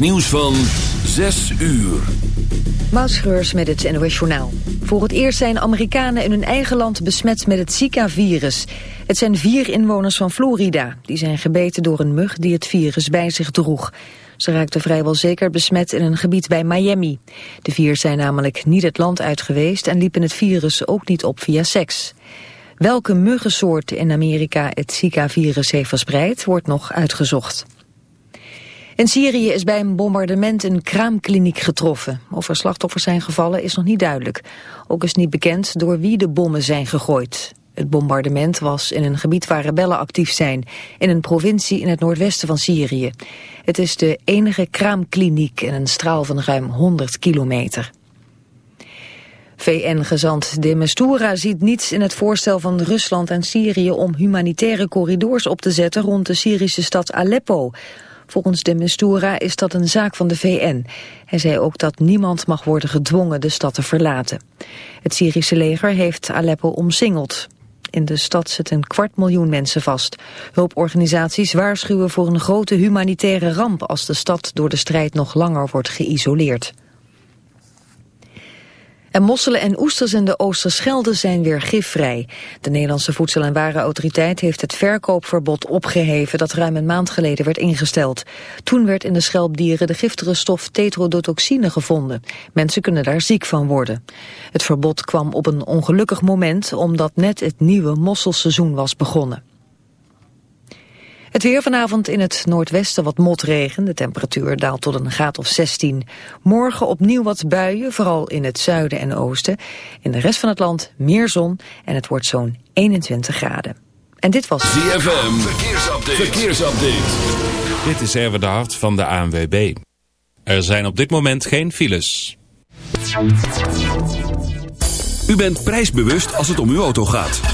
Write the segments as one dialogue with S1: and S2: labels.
S1: Nieuws van 6 uur.
S2: Mausgeurs met het NOS. Voor het eerst zijn Amerikanen in hun eigen land besmet met het Zika-virus. Het zijn vier inwoners van Florida. Die zijn gebeten door een mug die het virus bij zich droeg. Ze raakten vrijwel zeker besmet in een gebied bij Miami. De vier zijn namelijk niet het land uit geweest... en liepen het virus ook niet op via seks. Welke muggensoort in Amerika het Zika-virus heeft verspreid... wordt nog uitgezocht. In Syrië is bij een bombardement een kraamkliniek getroffen. Of er slachtoffers zijn gevallen is nog niet duidelijk. Ook is niet bekend door wie de bommen zijn gegooid. Het bombardement was in een gebied waar rebellen actief zijn, in een provincie in het noordwesten van Syrië. Het is de enige kraamkliniek in een straal van ruim 100 kilometer. VN-gezant de Mistura ziet niets in het voorstel van Rusland en Syrië om humanitaire corridors op te zetten rond de Syrische stad Aleppo. Volgens de Mistura is dat een zaak van de VN. Hij zei ook dat niemand mag worden gedwongen de stad te verlaten. Het Syrische leger heeft Aleppo omsingeld. In de stad zitten een kwart miljoen mensen vast. Hulporganisaties waarschuwen voor een grote humanitaire ramp... als de stad door de strijd nog langer wordt geïsoleerd. En mosselen en oesters in de Oosterschelde zijn weer gifvrij. De Nederlandse Voedsel- en Warenautoriteit heeft het verkoopverbod opgeheven dat ruim een maand geleden werd ingesteld. Toen werd in de schelpdieren de giftige stof tetrodotoxine gevonden. Mensen kunnen daar ziek van worden. Het verbod kwam op een ongelukkig moment omdat net het nieuwe mosselseizoen was begonnen. Het weer vanavond in het noordwesten wat motregen. De temperatuur daalt tot een graad of 16. Morgen opnieuw wat buien, vooral in het zuiden en oosten. In de rest van het land meer zon en het wordt zo'n 21 graden. En dit was...
S1: ZFM, verkeersupdate. verkeersupdate.
S3: Dit is Erwin de Hart van de ANWB. Er zijn op dit moment geen files.
S1: U bent prijsbewust als het om uw auto gaat.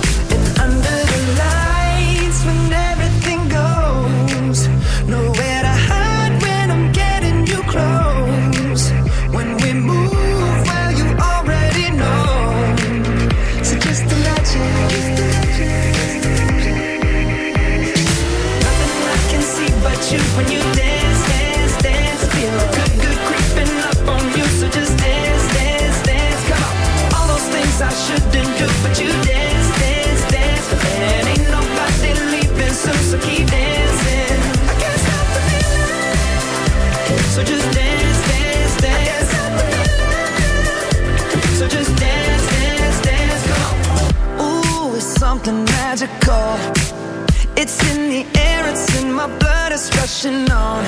S4: Rushing on.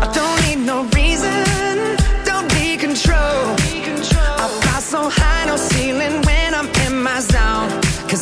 S4: I don't need no reason, don't be control.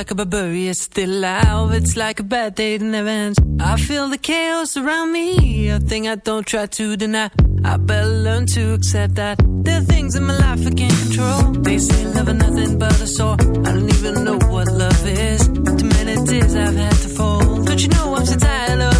S5: like a barbarian still alive. It's like a bad day that never ends. I feel the chaos around me, a thing I don't try to deny. I better learn to accept that there are things in my life I can't control. They say love is nothing but a sore. I don't even know what love is. Too many tears I've had to fold. Don't you know I'm so tired of